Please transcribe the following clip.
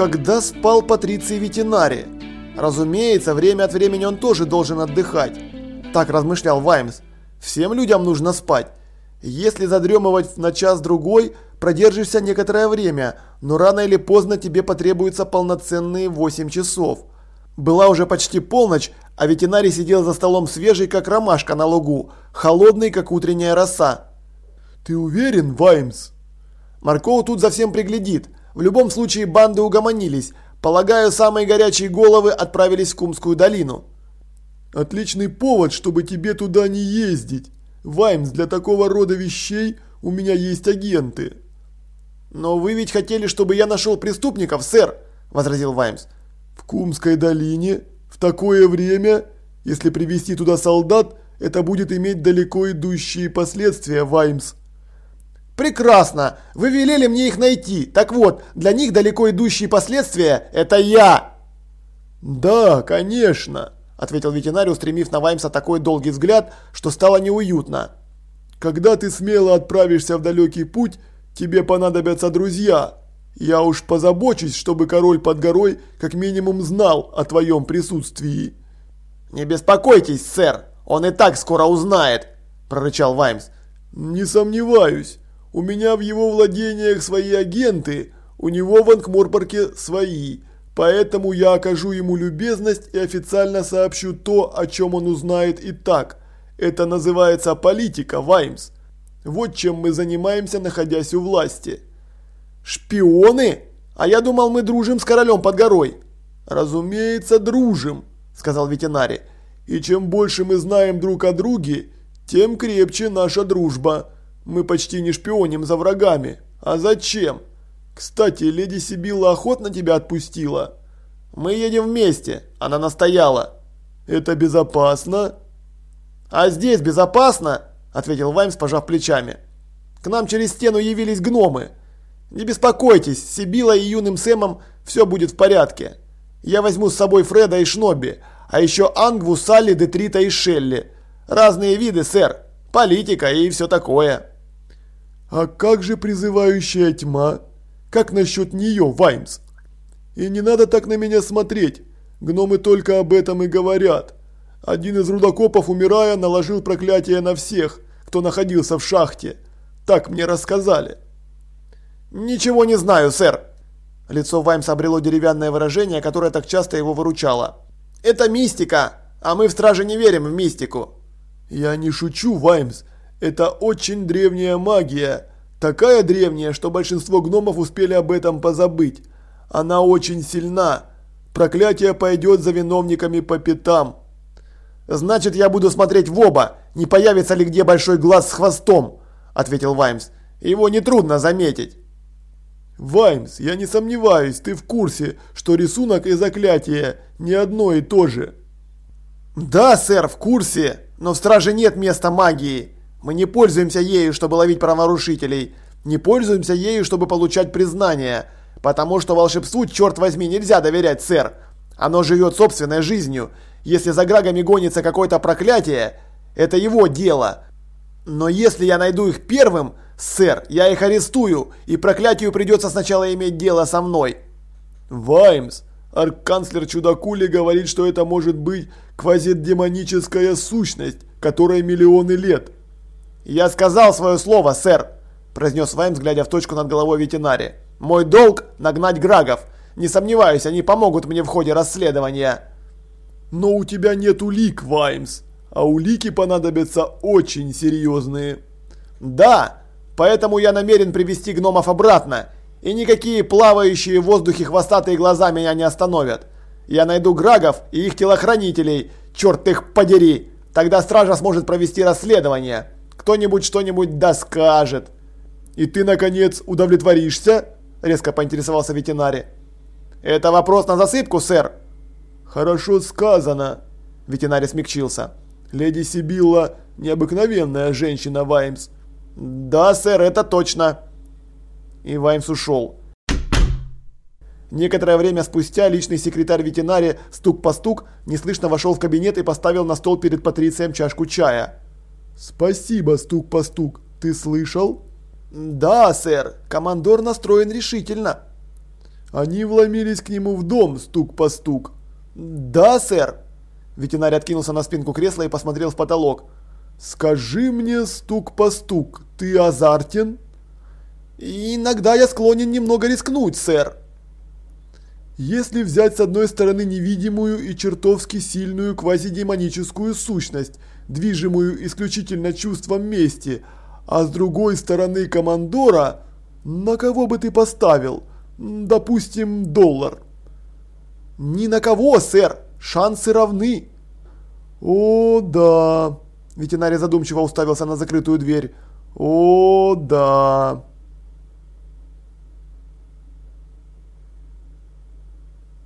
когда спал Патриций Ветинари? Разумеется, время от времени он тоже должен отдыхать. Так размышлял Ваймс. Всем людям нужно спать. Если задремывать на час-другой, продержишься некоторое время, но рано или поздно тебе потребуются полноценные 8 часов. Была уже почти полночь, а ветеринарий сидел за столом свежий, как ромашка на лугу, холодный, как утренняя роса. «Ты уверен, Ваймс?» Маркоу тут за всем приглядит. В любом случае банды угомонились. Полагаю, самые горячие головы отправились в Кумскую долину. «Отличный повод, чтобы тебе туда не ездить. Ваймс, для такого рода вещей у меня есть агенты». «Но вы ведь хотели, чтобы я нашел преступников, сэр», – возразил Ваймс. «В Кумской долине? В такое время? Если привести туда солдат, это будет иметь далеко идущие последствия, Ваймс». «Прекрасно! Вы велели мне их найти. Так вот, для них далеко идущие последствия – это я!» «Да, конечно!» – ответил ветеринарий, устремив на Ваймса такой долгий взгляд, что стало неуютно. «Когда ты смело отправишься в далекий путь, тебе понадобятся друзья. Я уж позабочусь, чтобы король под горой как минимум знал о твоем присутствии». «Не беспокойтесь, сэр, он и так скоро узнает», – прорычал Ваймс. «Не сомневаюсь. У меня в его владениях свои агенты, у него в Анкморпорке свои, поэтому я окажу ему любезность и официально сообщу то, о чем он узнает и так. Это называется политика, Ваймс. Вот чем мы занимаемся, находясь у власти. Шпионы? А я думал, мы дружим с королем под горой. Разумеется, дружим, сказал ветеринарий. И чем больше мы знаем друг о друге, тем крепче наша дружба. Мы почти не шпионим за врагами. А зачем? Кстати, леди Сибилла охотно тебя отпустила. Мы едем вместе, она настояла. Это безопасно? А здесь безопасно? Ответил Ваймс, пожав плечами. К нам через стену явились гномы. Не беспокойтесь, с и юным Сэмом все будет в порядке. Я возьму с собой Фреда и Шнобби, а еще Ангву, Салли, Детрита и Шелли. Разные виды, сэр. Политика и все такое. А как же призывающая тьма? Как насчет нее, Ваймс? И не надо так на меня смотреть. Гномы только об этом и говорят. Один из рудокопов, умирая, наложил проклятие на всех, кто находился в шахте. Так мне рассказали. Ничего не знаю, сэр. Лицо Ваймса обрело деревянное выражение, которое так часто его выручало. Это мистика, а мы в страже не верим в мистику. Я не шучу, Ваймс. Это очень древняя магия. Такая древняя, что большинство гномов успели об этом позабыть. Она очень сильна. Проклятие пойдет за виновниками по пятам. Значит, я буду смотреть в оба, не появится ли где большой глаз с хвостом, ответил Ваймс. Его нетрудно заметить. Ваймс, я не сомневаюсь, ты в курсе, что рисунок и заклятие не одно и то же. Да, сэр, в курсе, но в страже нет места магии. Мы не пользуемся ею, чтобы ловить правонарушителей. Не пользуемся ею, чтобы получать признание. Потому что волшебству, черт возьми, нельзя доверять, сэр. Оно живет собственной жизнью. Если за Грагами гонится какое-то проклятие, это его дело. Но если я найду их первым, сэр, я их арестую, и проклятию придется сначала иметь дело со мной. Ваймс, арканцлер Чудакули говорит, что это может быть квазидемоническая сущность, которой миллионы лет. «Я сказал свое слово, сэр», – произнес Ваймс, глядя в точку над головой ветеринария. «Мой долг – нагнать Грагов. Не сомневаюсь, они помогут мне в ходе расследования». «Но у тебя нет улик, Ваймс, а улики понадобятся очень серьезные». «Да, поэтому я намерен привести гномов обратно, и никакие плавающие в воздухе хвостатые глаза меня не остановят. Я найду Грагов и их телохранителей, черт их подери, тогда стража сможет провести расследование». Кто-нибудь что-нибудь доскажет. И ты, наконец, удовлетворишься? Резко поинтересовался ветеринарий. Это вопрос на засыпку, сэр. Хорошо сказано. Ветеринарий смягчился. Леди Сибилла необыкновенная женщина, Ваймс. Да, сэр, это точно. И Ваймс ушел. Некоторое время спустя личный секретарь ветеринария стук по стук неслышно вошел в кабинет и поставил на стол перед Патрицием чашку чая. «Спасибо, стук по стук. Ты слышал?» «Да, сэр. Командор настроен решительно». Они вломились к нему в дом, стук по стук. Да, сэр. Ветеринар откинулся на спинку кресла и посмотрел в потолок. Скажи мне, стук по стук, ты азартен? Иногда я склонен немного рискнуть, сэр. Если взять с одной стороны невидимую и чертовски сильную квазидемоническую сущность, движимую исключительно чувством мести, а с другой стороны командора, на кого бы ты поставил? Допустим, доллар. Ни на кого, сэр. Шансы равны. О, да. Ветеринарий задумчиво уставился на закрытую дверь. О, да.